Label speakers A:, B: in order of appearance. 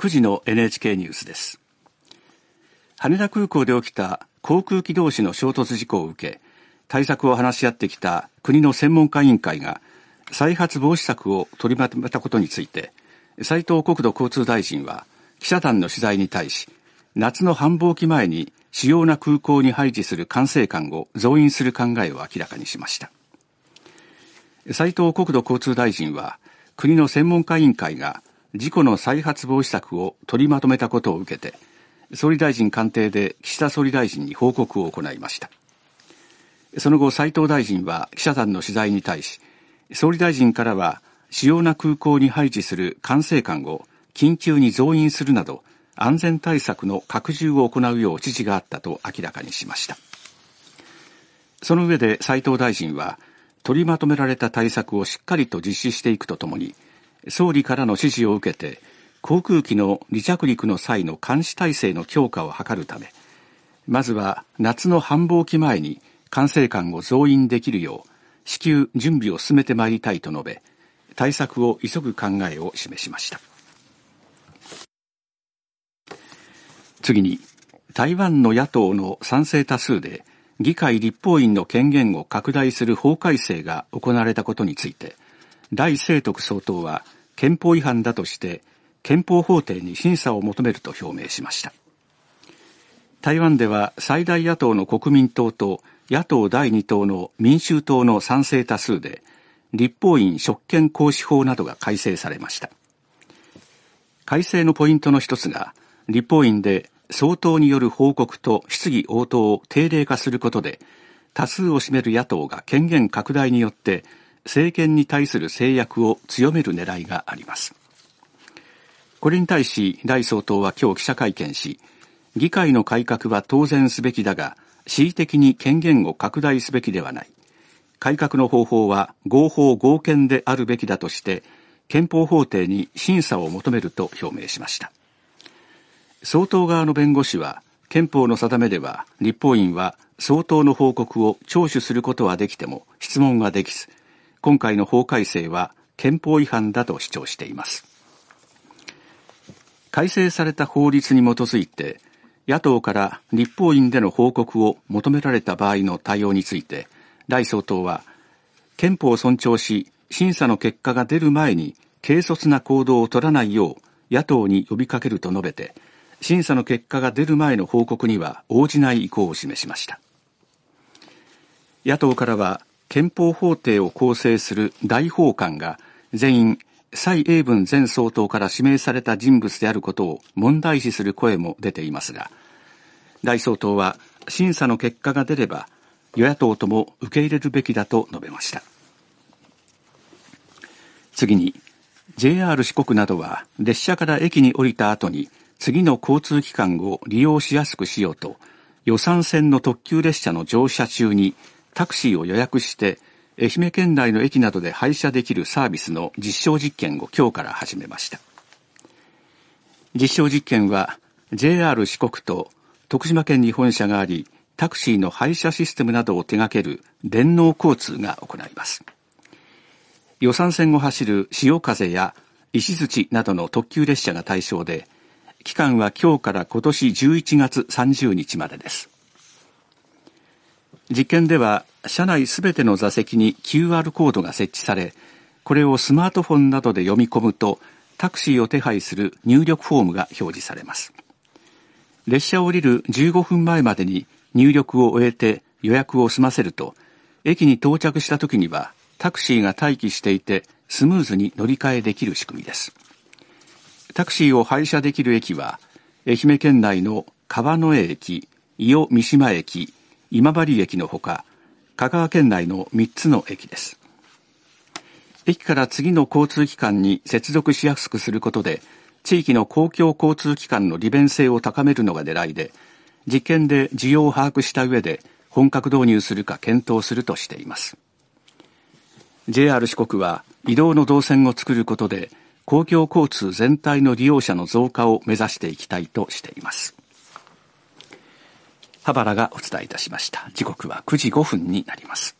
A: 9時の NHK ニュースです。羽田空港で起きた航空機同士の衝突事故を受け対策を話し合ってきた国の専門家委員会が再発防止策を取りまとめたことについて斉藤国土交通大臣は記者団の取材に対し夏の繁忙期前に主要な空港に配置する管制官を増員する考えを明らかにしました。斉藤国土交通大臣は国の専門家委員会が事故の再発防止策を取りまとめたことを受けて総理大臣官邸で岸田総理大臣に報告を行いました。その後斉藤大臣は記者団の取材に対し総理大臣からは主要な空港に配置する管制官を緊急に増員するなど安全対策の拡充を行うよう指示があったと明らかにしました。その上で斉藤大臣は取りまとめられた対策をしっかりと実施していくとともに総理からの指示を受けて航空機の離着陸の際の監視体制の強化を図るためまずは夏の繁忙期前に管制官を増員できるよう至急準備を進めてまいりたいと述べ対策を急ぐ考えを示しました。次に台湾の野党の賛成多数で議会立法院の権限を拡大する法改正が行われたことについて大清徳総統は憲法違反だとして憲法法廷に審査を求めると表明しました。台湾では最大野党の国民党と野党第2党の民衆党の賛成多数で立法院職権行使法などが改正されました。改正のポイントの一つが立法院で総統による報告と質疑応答を定例化することで多数を占める野党が権限拡大によって政権に対する制約を強める狙いがあります。これに対し大総統は今日記者会見し議会の改革は当然すべきだが恣意的に権限を拡大すべきではない。改革の方法は合法合憲であるべきだとして憲法法廷に審査を求めると表明しました。総統側の弁護士は憲法の定めでは立法院は総統の報告を聴取することはできても質問はできず今回の法改正は憲法違反だと主張しています。改正された法律に基づいて野党から立法院での報告を求められた場合の対応について大総統は憲法を尊重し審査の結果が出る前に軽率な行動を取らないよう野党に呼びかけると述べて審査の結果が出る前の報告には応じない意向を示しました。野党からは憲法法廷を構成する大法官が全員蔡英文前総統から指名された人物であることを問題視する声も出ていますが大総統は審査の結果が出れば与野党とも受け入れるべきだと述べました。次に JR 四国などは列車から駅に降りた後に次の交通機関を利用しやすくしようと予算線の特急列車の乗車中にタクシーを予約して愛媛県内の駅などで配車できるサービスの実証実験を今日から始めました。実証実験は JR 四国と徳島県に本社がありタクシーの配車システムなどを手掛ける電脳交通が行います。予算線を走る潮風や石槌などの特急列車が対象で期間は今日から今年11月30日までです。実験では車内すべての座席に QR コードが設置されこれをスマートフォンなどで読み込むとタクシーを手配する入力フォームが表示されます。列車を降りる15分前までに入力を終えて予約を済ませると駅に到着した時にはタクシーが待機していてスムーズに乗り換えできる仕組みです。タクシーを配車できる駅は愛媛県内の川之江駅伊予三島駅今治駅のほか香川県内の3つの駅です。駅から次の交通機関に接続しやすくすることで地域の公共交通機関の利便性を高めるのが狙いで実験で需要を把握した上で本格導入するか検討するとしています。JR 四国は移動の動線を作ることで公共交通全体の利用者の増加を目指していきたいとしています。羽原がお伝えいたしました。時刻は9時5分になります。